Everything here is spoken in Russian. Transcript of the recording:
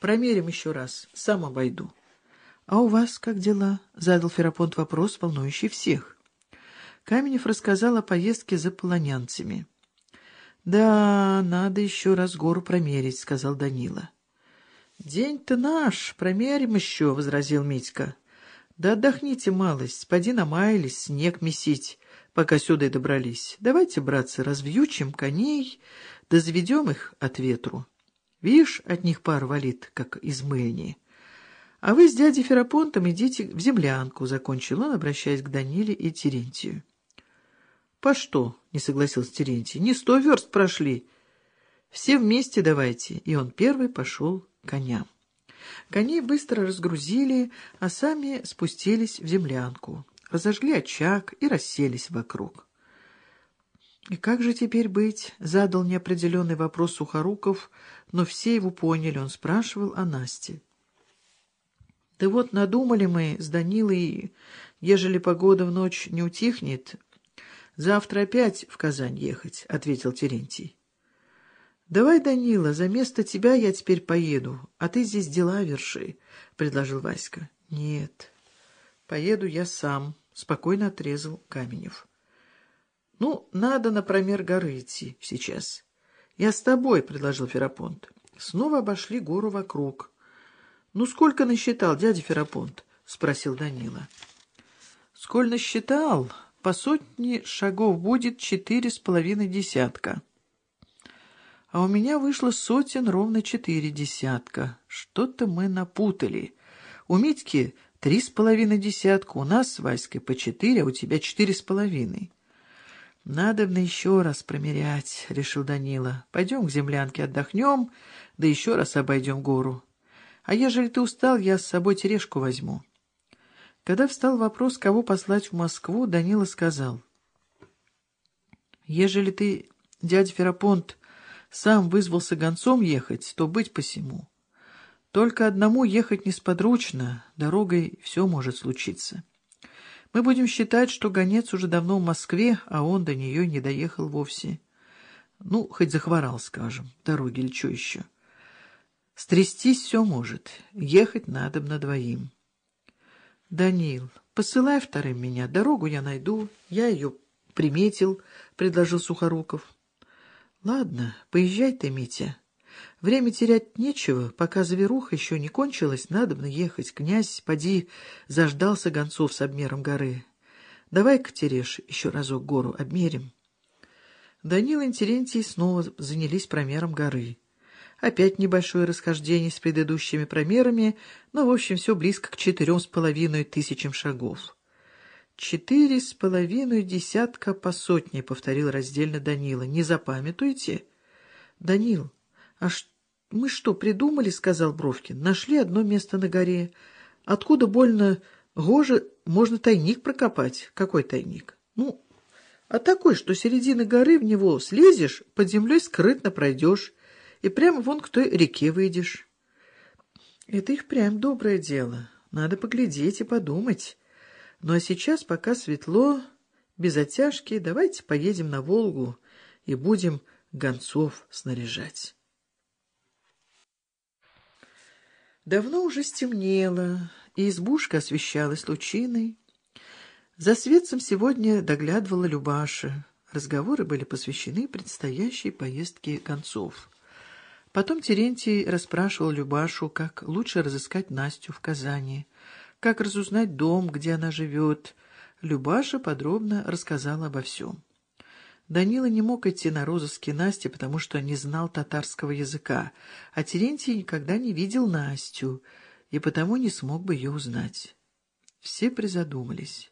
Промерим еще раз, сам обойду. — А у вас как дела? — задал Ферапонт вопрос, волнующий всех. Каменев рассказал о поездке за полонянцами. — Да, надо еще раз гору промерить, — сказал Данила. — День-то наш, промерим еще, — возразил Митька. — Да отдохните малость, поди намаялись, снег месить, пока сюда и добрались. Давайте, братцы, развьючим коней, да заведем их от ветру. Видишь, от них пар валит, как из мыльни. А вы с дядей Ферапонтом идите в землянку, — закончил он, обращаясь к Даниле и Терентию. — По что? — не согласился Терентий. — Не сто верст прошли. Все вместе давайте. И он первый пошел к коням. Коней быстро разгрузили, а сами спустились в землянку, разожгли очаг и расселись вокруг. — И как же теперь быть? — задал неопределенный вопрос Сухоруков, но все его поняли. Он спрашивал о Насте. — Да вот надумали мы с Данилой, ежели погода в ночь не утихнет, Завтра опять в Казань ехать, — ответил Терентий. — Давай, Данила, за место тебя я теперь поеду, а ты здесь дела верши, — предложил Васька. — Нет, поеду я сам, — спокойно отрезал Каменев. — Ну, надо на промер горы идти сейчас. — Я с тобой, — предложил Ферапонт. Снова обошли гору вокруг. — Ну, сколько насчитал дядя Ферапонт? — спросил Данила. — Сколь насчитал? по сотне шагов будет четыре с половиной десятка. А у меня вышло сотен ровно четыре десятка. Что-то мы напутали. У Митьки три с половиной десятка, у нас с Васькой по четыре, а у тебя четыре с половиной. Надо бы еще раз промерять, — решил Данила. Пойдем к землянке отдохнем, да еще раз обойдем гору. А ежели ты устал, я с собой тележку возьму. Когда встал вопрос, кого послать в Москву, Данила сказал. «Ежели ты, дядя Ферапонт, сам вызвался гонцом ехать, то быть посему. Только одному ехать несподручно, дорогой все может случиться. Мы будем считать, что гонец уже давно в Москве, а он до нее не доехал вовсе. Ну, хоть захворал, скажем, дороги или что еще. Стрястись все может, ехать надо на двоим». «Данил, посылай вторым меня, дорогу я найду, я ее приметил», — предложил Сухоруков. «Ладно, поезжай ты, Митя. Время терять нечего, пока заверуха еще не кончилась, надо бы ехать. Князь, поди, заждался гонцов с обмером горы. Давай-ка, Тереш, еще разок гору обмерим». Данил и Терентий снова занялись промером горы. Опять небольшое расхождение с предыдущими промерами, но, в общем, все близко к четырем с половиной тысячам шагов. «Четыре с половиной десятка по сотне», — повторил раздельно Данила. «Не запамятуйте?» «Данил, а мы что, придумали?» — сказал Бровкин. «Нашли одно место на горе. Откуда больно гоже можно тайник прокопать?» «Какой тайник?» «Ну, а такой, что середины горы в него слезешь, под землей скрытно пройдешь» и прямо вон к той реке выйдешь. Это их прям доброе дело. Надо поглядеть и подумать. Ну а сейчас, пока светло, без отяжки, давайте поедем на Волгу и будем гонцов снаряжать. Давно уже стемнело, и избушка освещалась лучиной. За светцем сегодня доглядывала Любаша. Разговоры были посвящены предстоящей поездке концов. Потом Терентий расспрашивал Любашу, как лучше разыскать Настю в Казани, как разузнать дом, где она живет. Любаша подробно рассказала обо всем. Данила не мог идти на розыски Насти, потому что не знал татарского языка, а Терентий никогда не видел Настю и потому не смог бы ее узнать. Все призадумались.